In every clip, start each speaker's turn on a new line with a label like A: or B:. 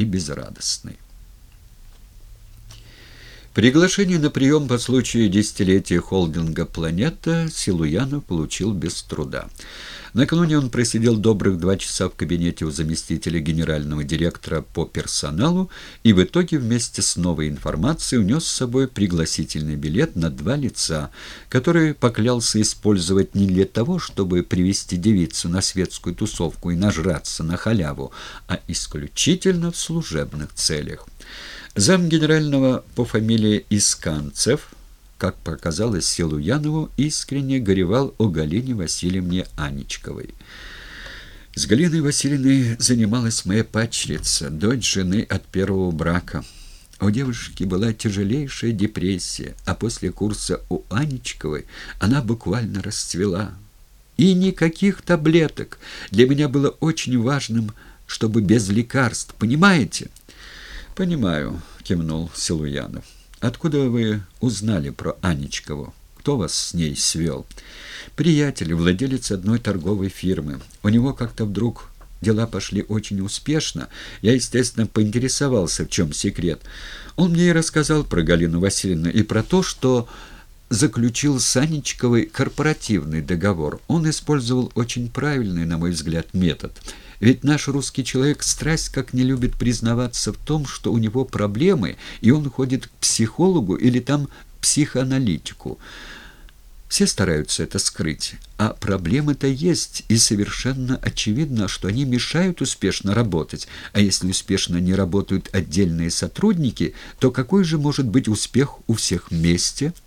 A: и безрадостной. Приглашение на прием по случаю десятилетия холдинга «Планета» Силуянов получил без труда. Накануне он просидел добрых два часа в кабинете у заместителя генерального директора по персоналу и в итоге вместе с новой информацией унес с собой пригласительный билет на два лица, который поклялся использовать не для того, чтобы привести девицу на светскую тусовку и нажраться на халяву, а исключительно в служебных целях. Зам генерального по фамилии Исканцев, как показалось Силуянову, искренне горевал о Галине Васильевне Анечковой. С Галиной Васильевной занималась моя падчерица, дочь жены от первого брака. У девушки была тяжелейшая депрессия, а после курса у Анечковой она буквально расцвела. И никаких таблеток. Для меня было очень важным, чтобы без лекарств, понимаете? «Понимаю», — кивнул Силуянов. «Откуда вы узнали про Анечкову? Кто вас с ней свел?» «Приятель, владелец одной торговой фирмы. У него как-то вдруг дела пошли очень успешно. Я, естественно, поинтересовался, в чем секрет. Он мне и рассказал про Галину Васильевну и про то, что заключил с Анечковой корпоративный договор. Он использовал очень правильный, на мой взгляд, метод — ведь наш русский человек страсть как не любит признаваться в том, что у него проблемы, и он ходит к психологу или там психоаналитику. Все стараются это скрыть, а проблемы-то есть, и совершенно очевидно, что они мешают успешно работать. А если успешно не работают отдельные сотрудники, то какой же может быть успех у всех вместе –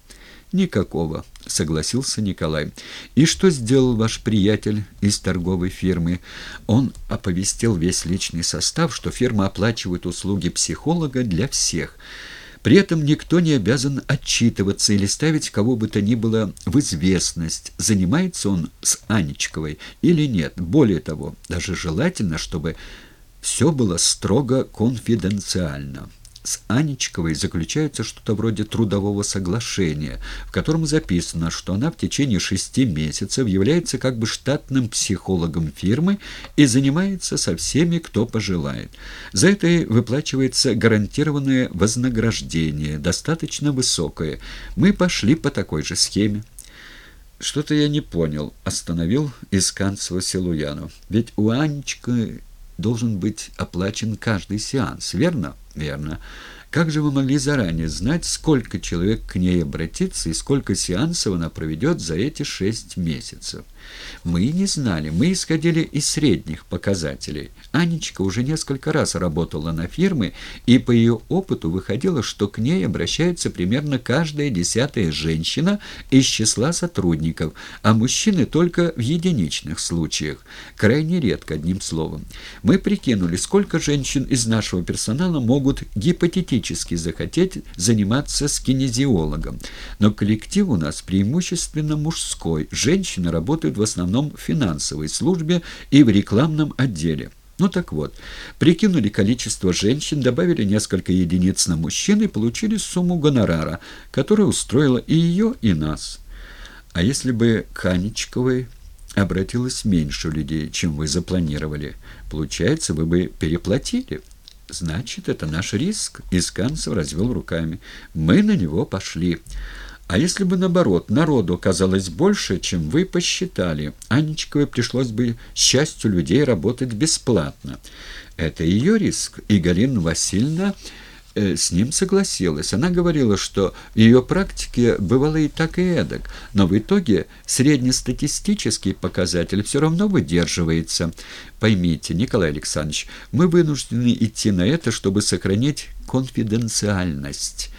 A: «Никакого», — согласился Николай. «И что сделал ваш приятель из торговой фирмы? Он оповестил весь личный состав, что фирма оплачивает услуги психолога для всех». При этом никто не обязан отчитываться или ставить кого бы то ни было в известность, занимается он с Анечковой или нет. Более того, даже желательно, чтобы все было строго конфиденциально с Анечковой заключается что-то вроде трудового соглашения, в котором записано, что она в течение шести месяцев является как бы штатным психологом фирмы и занимается со всеми, кто пожелает. За это выплачивается гарантированное вознаграждение, достаточно высокое. Мы пошли по такой же схеме. «Что-то я не понял», — остановил Исканцева Силуянов. «Ведь у Анечки должен быть оплачен каждый сеанс, верно?» «Верно. Как же вы могли заранее знать, сколько человек к ней обратится и сколько сеансов она проведет за эти шесть месяцев? Мы не знали, мы исходили из средних показателей. Анечка уже несколько раз работала на фирмы, и по ее опыту выходило, что к ней обращается примерно каждая десятая женщина из числа сотрудников, а мужчины только в единичных случаях, крайне редко, одним словом. Мы прикинули, сколько женщин из нашего персонала могут гипотетически физически захотеть заниматься с кинезиологом. Но коллектив у нас преимущественно мужской. Женщины работают в основном в финансовой службе и в рекламном отделе. Ну так вот, прикинули количество женщин, добавили несколько единиц на мужчин и получили сумму гонорара, которая устроила и ее, и нас. А если бы Канечковой обратилось меньше людей, чем вы запланировали, получается, вы бы переплатили». «Значит, это наш риск», — Исканцев развел руками. «Мы на него пошли. А если бы, наоборот, народу оказалось больше, чем вы посчитали, Анечковой пришлось бы счастью людей работать бесплатно. Это ее риск, и Галина Васильевна с ним согласилась. Она говорила, что в ее практике бывало и так, и эдак, но в итоге среднестатистический показатель все равно выдерживается. Поймите, Николай Александрович, мы вынуждены идти на это, чтобы сохранить конфиденциальность».